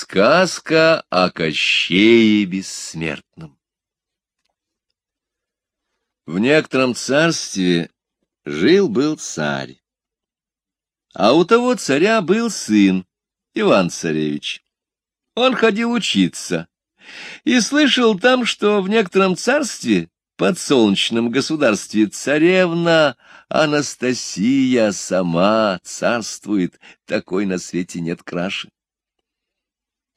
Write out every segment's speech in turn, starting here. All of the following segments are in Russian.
Сказка о Кощее Бессмертном В некотором царстве жил-был царь, а у того царя был сын, Иван-царевич. Он ходил учиться и слышал там, что в некотором царстве, подсолнечном государстве, царевна Анастасия сама царствует, такой на свете нет краши.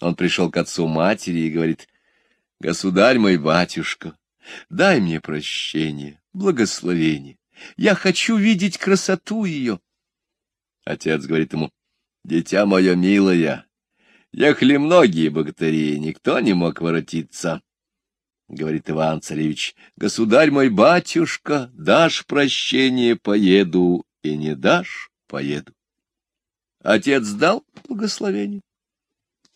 Он пришел к отцу матери и говорит, «Государь мой батюшка, дай мне прощение, благословение. Я хочу видеть красоту ее». Отец говорит ему, «Дитя мое милое, ехали многие богатыри, никто не мог воротиться». Говорит Иван-царевич, «Государь мой батюшка, дашь прощение, поеду, и не дашь, поеду». Отец дал благословение.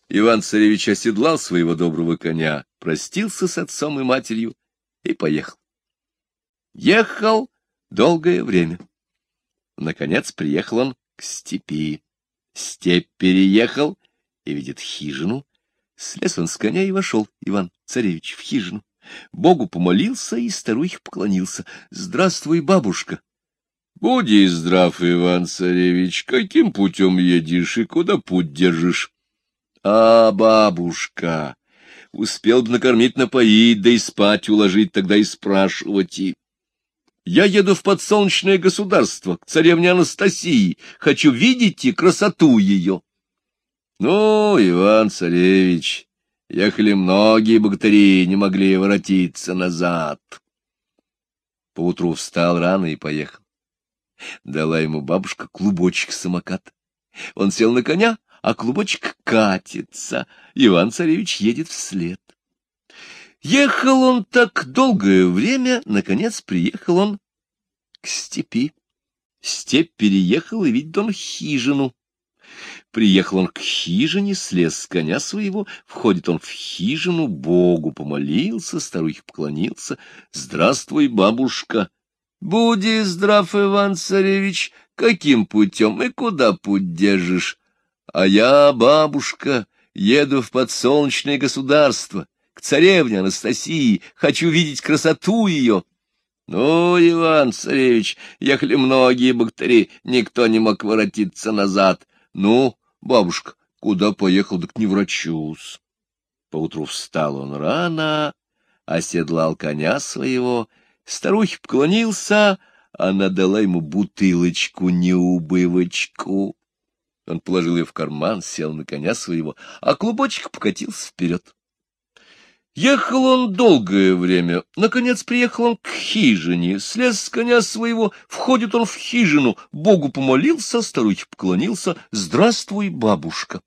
Иван-царевич оседлал своего доброго коня, простился с отцом и матерью и поехал. Ехал долгое время. Наконец приехал он к степи. Степь переехал и видит хижину. Слез он с коня и вошел, Иван-царевич, в хижину. Богу помолился и старухе поклонился. «Здравствуй, бабушка!» «Буди здрав, Иван-царевич, каким путем едешь и куда путь держишь?» А, бабушка, успел бы накормить, напоить, да и спать уложить, тогда и спрашивать и... Я еду в подсолнечное государство, к царевне Анастасии, хочу видеть и красоту ее. Ну, Иван-царевич, ехали многие богатыри, не могли воротиться назад. Поутру встал рано и поехал. Дала ему бабушка клубочек самоката. Он сел на коня, а клубочек катится. Иван-царевич едет вслед. Ехал он так долгое время, наконец приехал он к степи. Степь переехал и видит он хижину. Приехал он к хижине, слез с коня своего, входит он в хижину, Богу помолился, старухе поклонился. «Здравствуй, бабушка!» «Буди здрав, Иван-царевич! Каким путем и куда путь держишь?» А я, бабушка, еду в подсолнечное государство, к царевне Анастасии, хочу видеть красоту ее. Ну, Иван-царевич, ехали многие богатыри, никто не мог воротиться назад. Ну, бабушка, куда поехал, так не врачусь. Поутру встал он рано, оседлал коня своего, старухе поклонился, она дала ему бутылочку-неубывочку. Он положил ее в карман, сел на коня своего, а клубочек покатился вперед. Ехал он долгое время. Наконец приехал он к хижине, слез с коня своего, входит он в хижину, Богу помолился, старухе поклонился. «Здравствуй, бабушка!»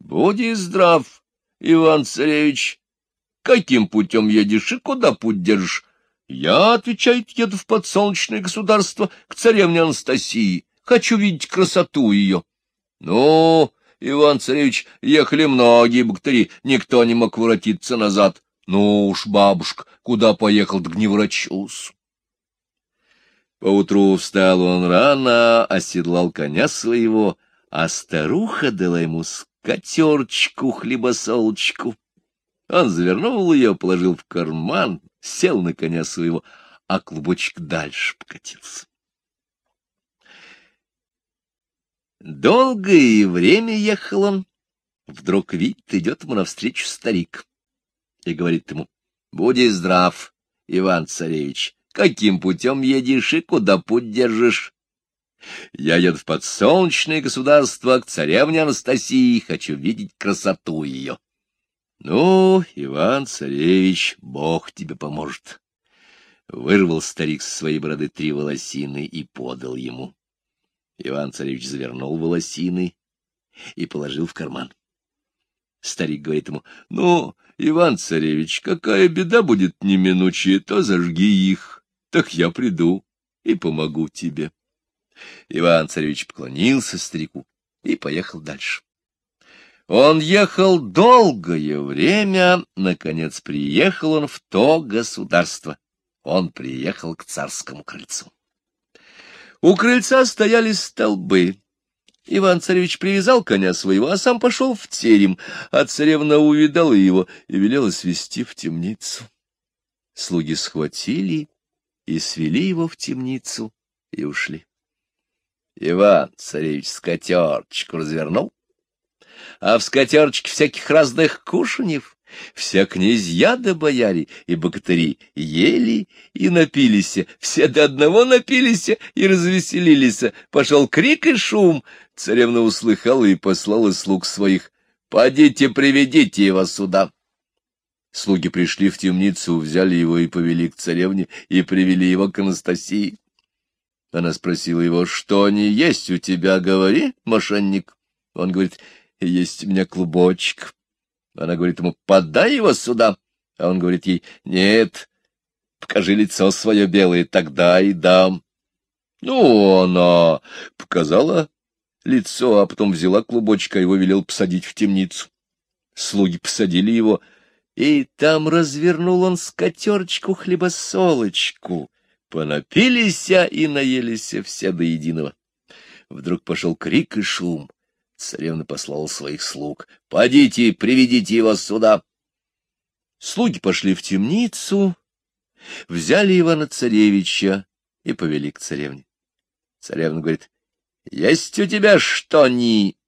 «Буди здрав, Иван-царевич! Каким путем едешь и куда путь держишь?» «Я, — отвечает, — еду в подсолнечное государство к царевне Анастасии. Хочу видеть красоту ее». Ну, Иван-царевич, ехали многие богатыри, никто не мог воротиться назад. Ну уж, бабушка, куда поехал, так не врачусь. Поутру встал он рано, оседлал коня своего, а старуха дала ему скатерчку, хлебосолочку. Он завернул ее, положил в карман, сел на коня своего, а клубочек дальше покатился. Долгое время ехал он. Вдруг видит, идет ему навстречу старик и говорит ему, — Буди здрав, Иван-царевич, каким путем едешь и куда путь держишь? Я еду в подсолнечное государство к царевне Анастасии, хочу видеть красоту ее. Ну, Иван-царевич, Бог тебе поможет. Вырвал старик с своей бороды три волосины и подал ему. Иван-царевич завернул волосины и положил в карман. Старик говорит ему, — Ну, Иван-царевич, какая беда будет неминучая, то зажги их, так я приду и помогу тебе. Иван-царевич поклонился старику и поехал дальше. Он ехал долгое время, наконец приехал он в то государство. Он приехал к царскому крыльцу. У крыльца стояли столбы. Иван-царевич привязал коня своего, а сам пошел в терем, а царевна увидала его и велела свести в темницу. Слуги схватили и свели его в темницу и ушли. Иван-царевич скатерочку развернул, а в скатерочке всяких разных кушаньев, Вся князья да бояре и богатыри ели и напились, все до одного напились и развеселились. Пошел крик и шум. Царевна услыхала и послала слуг своих. «Подите, приведите его сюда». Слуги пришли в темницу, взяли его и повели к царевне, и привели его к Анастасии. Она спросила его, что не есть у тебя, говори, мошенник. Он говорит, есть у меня клубочек. Она говорит ему, подай его сюда. А он говорит ей, нет, покажи лицо свое белое, тогда и дам. Ну, она показала лицо, а потом взяла клубочек, а его велел посадить в темницу. Слуги посадили его, и там развернул он скатерочку хлебосолочку. Понапились и наелись все до единого. Вдруг пошел крик и шум. Царевна послала своих слуг. — Подите, приведите его сюда. Слуги пошли в темницу, взяли Ивана-царевича и повели к царевне. Царевна говорит, — Есть у тебя что-ни?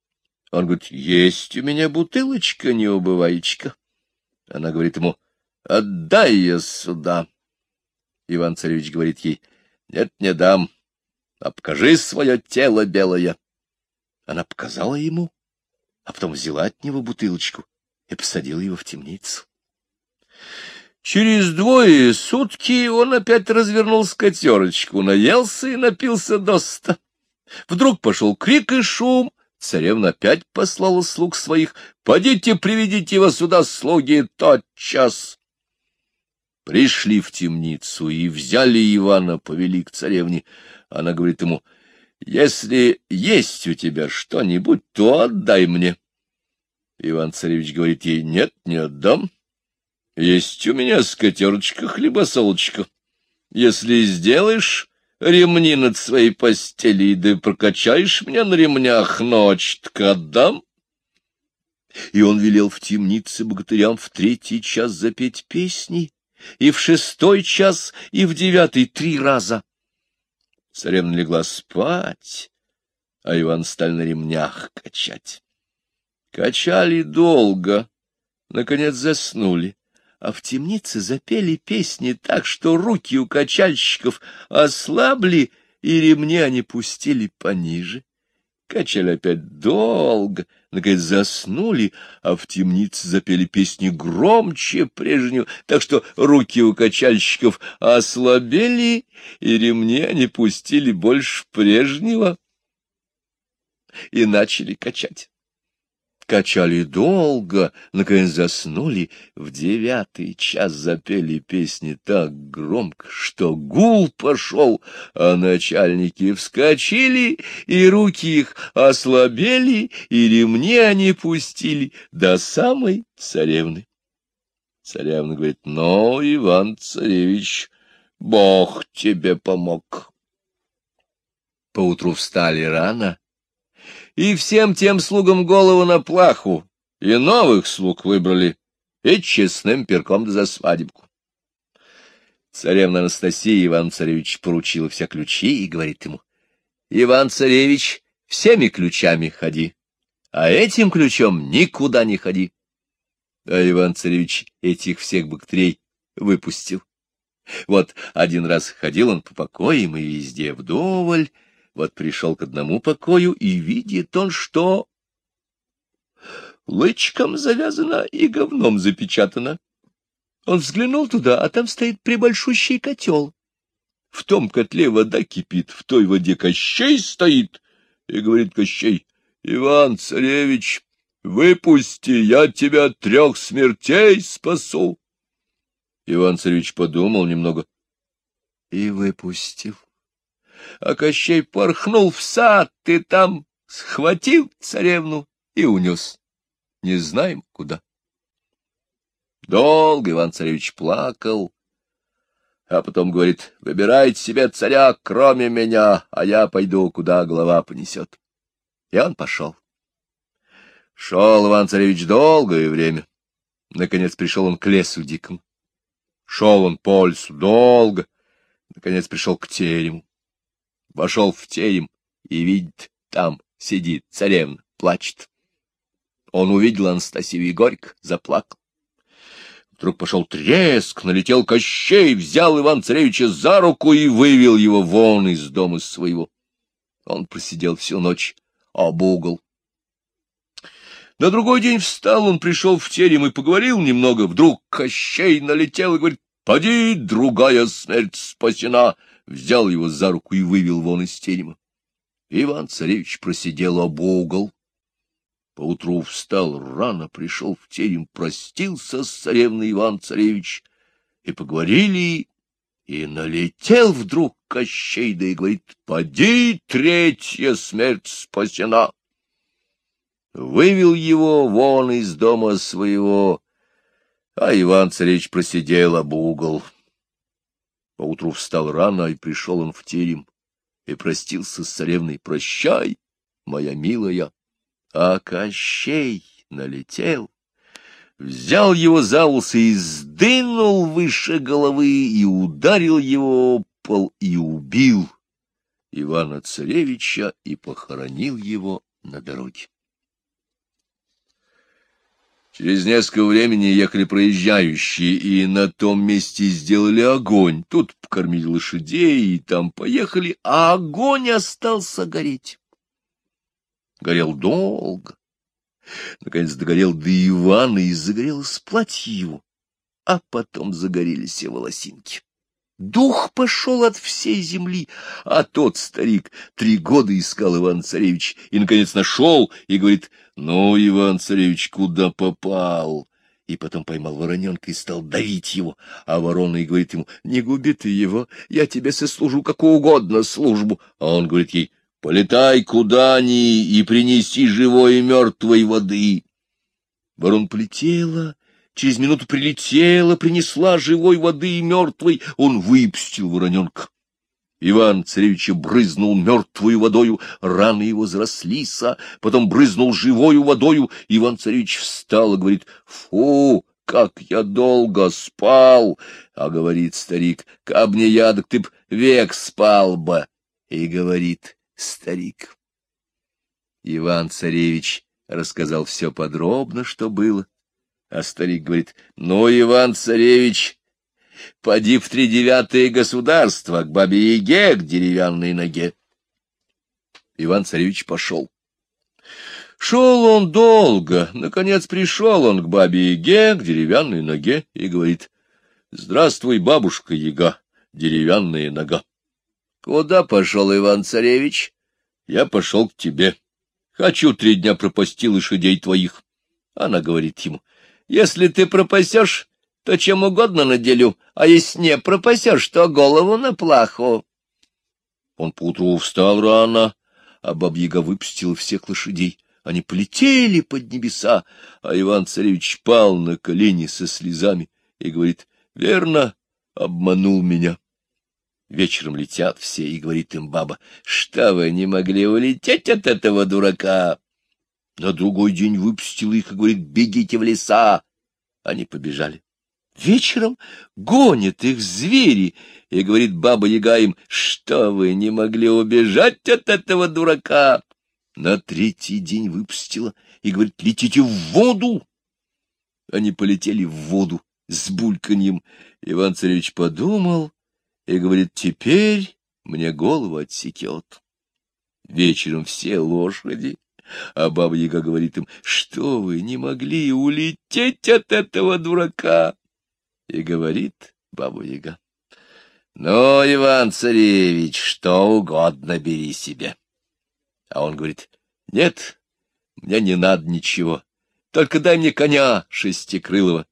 Он говорит, — Есть у меня бутылочка неубываечка. Она говорит ему, — Отдай ее сюда. Иван-царевич говорит ей, — Нет, не дам, а свое тело белое. Она показала ему, а потом взяла от него бутылочку и посадила его в темницу. Через двое сутки он опять развернул скатерочку, наелся и напился доста. Вдруг пошел крик и шум, царевна опять послала слуг своих, «Подите, приведите его сюда, слуги, тотчас!» Пришли в темницу и взяли Ивана, повели к царевне. Она говорит ему, — если есть у тебя что-нибудь, то отдай мне. Иван-царевич говорит ей, нет, не отдам. Есть у меня скатерочка, хлебосолочка. Если сделаешь ремни над своей постели, да прокачаешь меня на ремнях ночь, так отдам. И он велел в темнице богатырям в третий час запеть песни, и в шестой час, и в девятый три раза. Царевна легла спать, а Иван стал на ремнях качать. Качали долго, наконец заснули, а в темнице запели песни так, что руки у качальщиков ослабли, и ремни они пустили пониже. Качали опять долго, наконец заснули, а в темнице запели песни громче прежнего, так что руки у качальщиков ослабели, и ремни они пустили больше прежнего и начали качать. Качали долго, наконец заснули, в девятый час запели песни так громко, что гул пошел, а начальники вскочили, и руки их ослабели, и ремни они пустили до самой царевны. Царевна говорит, ну, Иван-царевич, Бог тебе помог. Поутру встали рано, и всем тем слугам голову на плаху, и новых слуг выбрали, и честным перком за свадебку. Царевна Анастасия Иван-царевич поручила все ключи и говорит ему, «Иван-царевич, всеми ключами ходи, а этим ключом никуда не ходи». А Иван-царевич этих всех бактерий выпустил. Вот один раз ходил он по покоям и везде вдоволь, вот пришел к одному покою, и видит он, что лычком завязано и говном запечатано. Он взглянул туда, а там стоит прибольшущий котел. В том котле вода кипит, в той воде Кощей стоит. И говорит Кощей, Иван Царевич, выпусти, я тебя от трех смертей спасу. Иван Царевич подумал немного и выпустил а Кощей порхнул в сад, и там схватил царевну и унес. Не знаем куда. Долго Иван-царевич плакал, а потом говорит, выбирайте себе царя, кроме меня, а я пойду, куда голова понесет. И он пошел. Шел Иван-царевич долгое время. Наконец пришел он к лесу дикому. Шел он по лесу долго. Наконец пришел к терему. Вошел в терем и видит, там сидит царевна, плачет. Он увидел Анастасию и горько заплакал. Вдруг пошел треск, налетел Кощей, взял Иван-царевича за руку и вывел его вон из дома своего. Он просидел всю ночь об угол. На другой день встал, он пришел в терем и поговорил немного. Вдруг Кощей налетел и говорит, «Поди, другая смерть спасена!» Взял его за руку и вывел вон из терема. Иван-царевич просидел об угол. Поутру встал рано, пришел в терем, простился с царевной Иван-царевич, и поговорили, и налетел вдруг Кощей, да и говорит, «Поди, третья смерть спасена!» Вывел его вон из дома своего, а Иван-царевич просидел об угол. Поутру встал рано, и пришел он в терем, и простился с царевной. «Прощай, моя милая!» А Кощей налетел взял его за усы и сдвинул выше головы, и ударил его пол, и убил Ивана-царевича, и похоронил его на дороге. Через несколько времени ехали проезжающие, и на том месте сделали огонь. Тут покормили лошадей, и там поехали, а огонь остался гореть. Горел долго. Наконец догорел до Ивана и загорелось платье его, а потом загорелись все волосинки. Дух пошел от всей земли, а тот старик три года искал Иван-царевич и, наконец, нашел и говорит, ну, Иван-царевич, куда попал? И потом поймал вороненка и стал давить его, а ворона и говорит ему, не губи ты его, я тебе сослужу какую угодно службу. А он говорит ей, полетай куда ни и принеси живой и мертвой воды. Ворон полетела, через минуту прилетела, принесла живой воды и мертвой, он выпустил вороненка. Иван царевича брызнул мертвую водою, раны его зарослиса, потом брызнул живою водою. Иван царевич встал и говорит, «Фу, как я долго спал!» А говорит старик, «Каб не я, так ты б век спал бы!» И говорит старик. Иван царевич рассказал все подробно, что было. А старик говорит, «Ну, Иван царевич, Поди в тридевятое государство, к бабе-яге, к деревянной ноге. Иван-царевич пошел. Шел он долго, наконец пришел он к бабе-яге, к деревянной ноге, и говорит, «Здравствуй, бабушка-яга, деревянная нога». «Куда пошел Иван-царевич?» «Я пошел к тебе. Хочу три дня пропасти лошадей твоих». Она говорит ему, «Если ты пропасешь, то чем угодно наделю, а если не пропасешь, то голову на плаху. Он поутру встал рано, а бабьяга выпустила всех лошадей. Они полетели под небеса, а Иван-царевич пал на колени со слезами и говорит, «Верно, обманул меня». Вечером летят все, и говорит им баба, «Что вы не могли улететь от этого дурака?» На другой день выпустила их и говорит, «Бегите в леса!» Они побежали. Вечером гонят их звери, и говорит баба-яга им, что вы не могли убежать от этого дурака. На третий день выпустила и говорит, летите в воду. Они полетели в воду с бульканьем. Иван-царевич подумал и говорит, теперь мне голову отсекет. Вечером все лошади, а баба-яга говорит им, что вы не могли улететь от этого дурака. И говорит баба-яга. — Ну, Иван-царевич, что угодно бери себе. А он говорит, — Нет, мне не надо ничего, только дай мне коня шестикрылого.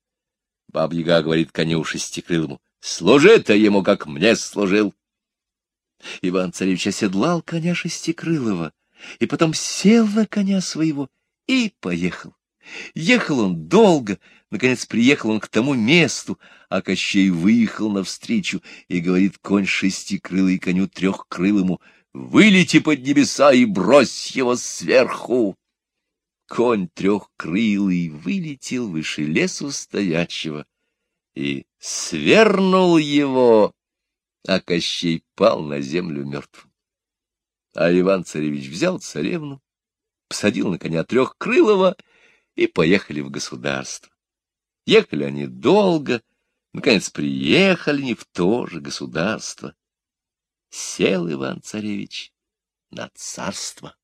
Баба-яга говорит коню шестикрылому, — Служи ты ему, как мне служил. Иван-царевич оседлал коня шестикрылого, и потом сел на коня своего и поехал. Ехал он долго, наконец приехал он к тому месту, а Кощей выехал навстречу и говорит конь шестикрылый коню трехкрылому, вылети под небеса и брось его сверху. Конь трехкрылый вылетел выше лесу стоячего и свернул его, а Кощей пал на землю мертвым. А Иван-царевич взял царевну, посадил на коня трехкрылого и поехали в государство. Ехали они долго, наконец приехали не в то же государство. Сел Иван-царевич на царство.